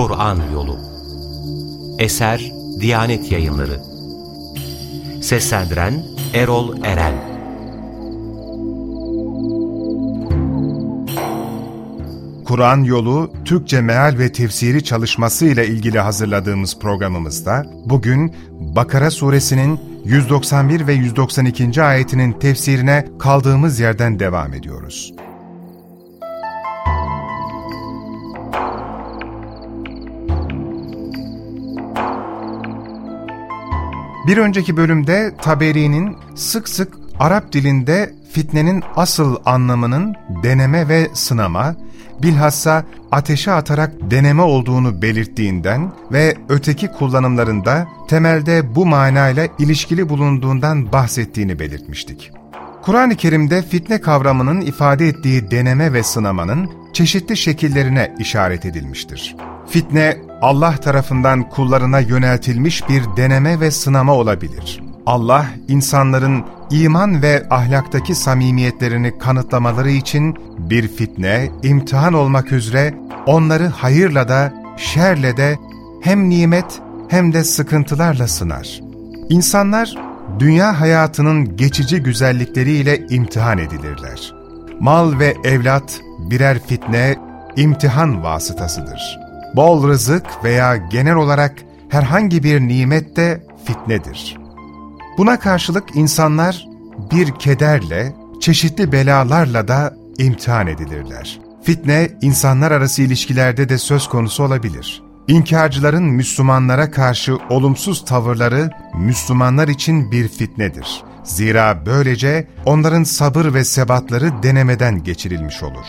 Kur'an Yolu Eser Diyanet Yayınları Seslendiren Erol Eren Kur'an Yolu Türkçe Meal ve Tefsiri çalışması ile ilgili hazırladığımız programımızda bugün Bakara Suresinin 191 ve 192. ayetinin tefsirine kaldığımız yerden devam ediyoruz. Bir önceki bölümde Taberi'nin sık sık Arap dilinde fitnenin asıl anlamının deneme ve sınama, bilhassa ateşe atarak deneme olduğunu belirttiğinden ve öteki kullanımlarında temelde bu manayla ilişkili bulunduğundan bahsettiğini belirtmiştik. Kur'an-ı Kerim'de fitne kavramının ifade ettiği deneme ve sınamanın çeşitli şekillerine işaret edilmiştir. Fitne, Allah tarafından kullarına yöneltilmiş bir deneme ve sınama olabilir. Allah, insanların iman ve ahlaktaki samimiyetlerini kanıtlamaları için bir fitne, imtihan olmak üzere onları hayırla da, şerle de hem nimet hem de sıkıntılarla sınar. İnsanlar, dünya hayatının geçici güzellikleriyle imtihan edilirler. Mal ve evlat birer fitne, imtihan vasıtasıdır. Bol rızık veya genel olarak herhangi bir nimet de fitnedir. Buna karşılık insanlar bir kederle, çeşitli belalarla da imtihan edilirler. Fitne, insanlar arası ilişkilerde de söz konusu olabilir. İnkarcıların Müslümanlara karşı olumsuz tavırları Müslümanlar için bir fitnedir. Zira böylece onların sabır ve sebatları denemeden geçirilmiş olur.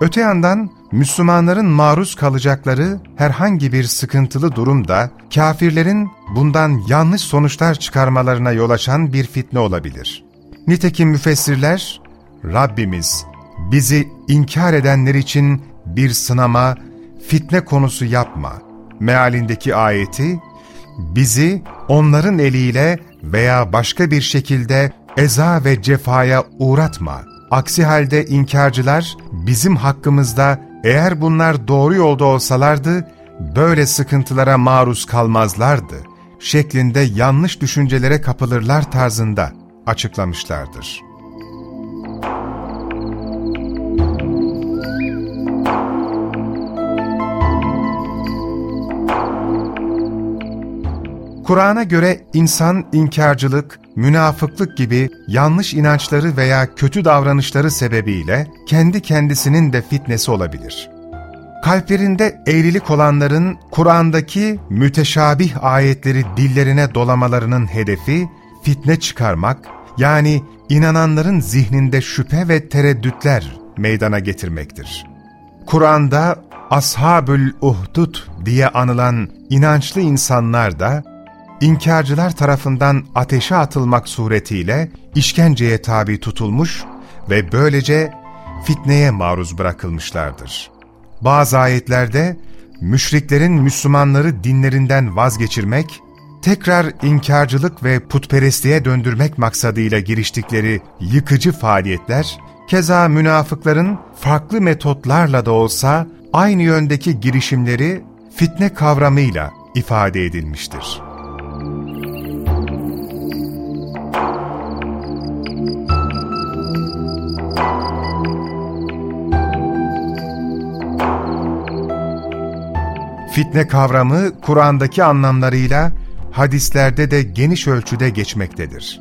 Öte yandan Müslümanların maruz kalacakları herhangi bir sıkıntılı durumda kafirlerin bundan yanlış sonuçlar çıkarmalarına yol açan bir fitne olabilir. Nitekim müfessirler, Rabbimiz bizi inkar edenler için bir sınama, fitne konusu yapma mealindeki ayeti, bizi onların eliyle veya başka bir şekilde eza ve cefaya uğratma. Aksi halde inkarcılar bizim hakkımızda eğer bunlar doğru yolda olsalardı, böyle sıkıntılara maruz kalmazlardı şeklinde yanlış düşüncelere kapılırlar tarzında açıklamışlardır. Kur'an'a göre insan inkarcılık, münafıklık gibi yanlış inançları veya kötü davranışları sebebiyle kendi kendisinin de fitnesi olabilir. Kalplerinde eğrilik olanların Kur'an'daki müteşabih ayetleri dillerine dolamalarının hedefi fitne çıkarmak, yani inananların zihninde şüphe ve tereddütler meydana getirmektir. Kur'an'da Ashabül Uhdud diye anılan inançlı insanlar da inkarcılar tarafından ateşe atılmak suretiyle işkenceye tabi tutulmuş ve böylece fitneye maruz bırakılmışlardır. Bazı ayetlerde müşriklerin Müslümanları dinlerinden vazgeçirmek, tekrar inkarcılık ve putperestliğe döndürmek maksadıyla giriştikleri yıkıcı faaliyetler, keza münafıkların farklı metotlarla da olsa aynı yöndeki girişimleri fitne kavramıyla ifade edilmiştir. Fitne kavramı Kur'an'daki anlamlarıyla hadislerde de geniş ölçüde geçmektedir.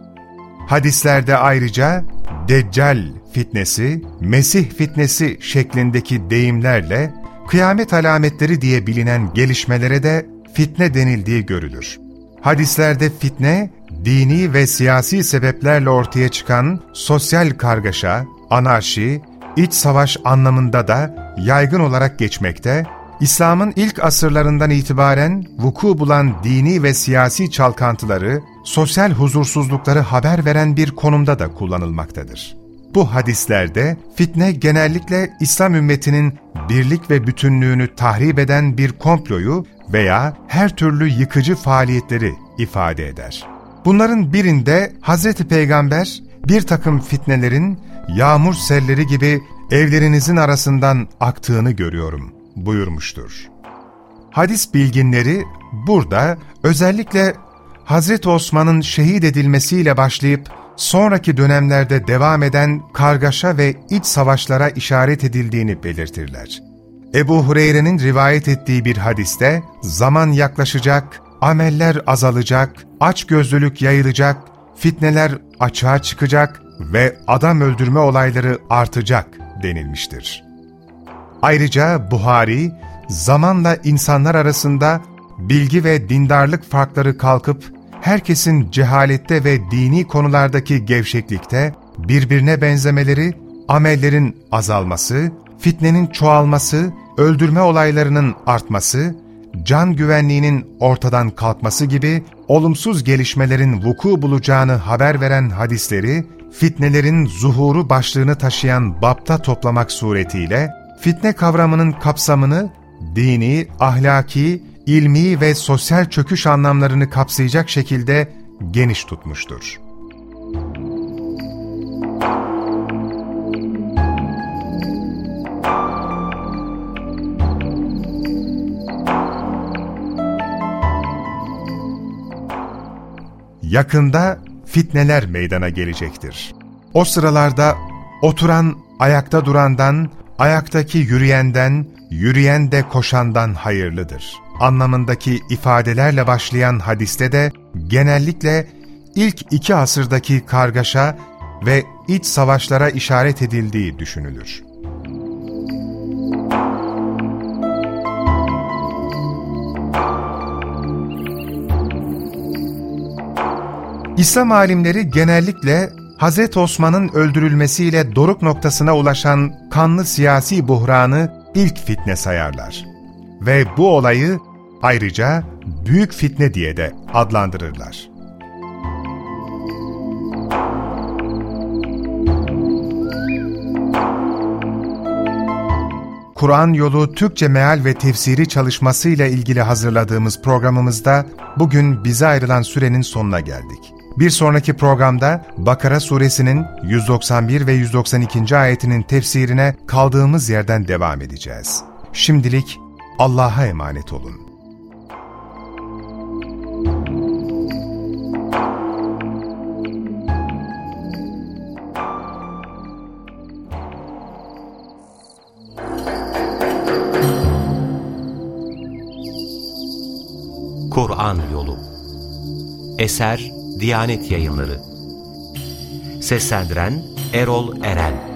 Hadislerde ayrıca Deccal fitnesi, Mesih fitnesi şeklindeki deyimlerle kıyamet alametleri diye bilinen gelişmelere de fitne denildiği görülür. Hadislerde fitne, dini ve siyasi sebeplerle ortaya çıkan sosyal kargaşa, anarşi, iç savaş anlamında da yaygın olarak geçmekte İslam'ın ilk asırlarından itibaren vuku bulan dini ve siyasi çalkantıları, sosyal huzursuzlukları haber veren bir konumda da kullanılmaktadır. Bu hadislerde fitne genellikle İslam ümmetinin birlik ve bütünlüğünü tahrip eden bir komployu veya her türlü yıkıcı faaliyetleri ifade eder. Bunların birinde Hz. Peygamber bir takım fitnelerin yağmur selleri gibi evlerinizin arasından aktığını görüyorum buyurmuştur. Hadis bilginleri burada özellikle Hazreti Osman'ın şehit edilmesiyle başlayıp sonraki dönemlerde devam eden kargaşa ve iç savaşlara işaret edildiğini belirtirler. Ebu Hureyre'nin rivayet ettiği bir hadiste, zaman yaklaşacak, ameller azalacak, açgözlülük yayılacak, fitneler açığa çıkacak ve adam öldürme olayları artacak denilmiştir. Ayrıca Buhari, zamanla insanlar arasında bilgi ve dindarlık farkları kalkıp, herkesin cehalette ve dini konulardaki gevşeklikte birbirine benzemeleri, amellerin azalması, fitnenin çoğalması, öldürme olaylarının artması, can güvenliğinin ortadan kalkması gibi olumsuz gelişmelerin vuku bulacağını haber veren hadisleri, fitnelerin zuhuru başlığını taşıyan bapta toplamak suretiyle, fitne kavramının kapsamını dini, ahlaki, ilmi ve sosyal çöküş anlamlarını kapsayacak şekilde geniş tutmuştur. Yakında fitneler meydana gelecektir. O sıralarda oturan ayakta durandan, ayaktaki yürüyenden, yürüyen de koşandan hayırlıdır. Anlamındaki ifadelerle başlayan hadiste de genellikle ilk iki asırdaki kargaşa ve iç savaşlara işaret edildiği düşünülür. İslam alimleri genellikle Hz. Osman'ın öldürülmesiyle doruk noktasına ulaşan kanlı siyasi buhranı ilk fitne sayarlar. Ve bu olayı ayrıca büyük fitne diye de adlandırırlar. Kur'an yolu Türkçe meal ve tefsiri çalışmasıyla ilgili hazırladığımız programımızda bugün bize ayrılan sürenin sonuna geldik. Bir sonraki programda Bakara suresinin 191 ve 192. ayetinin tefsirine kaldığımız yerden devam edeceğiz. Şimdilik Allah'a emanet olun. Kur'an Yolu Eser Diyanet Yayınları. Seslendiren Erol Eren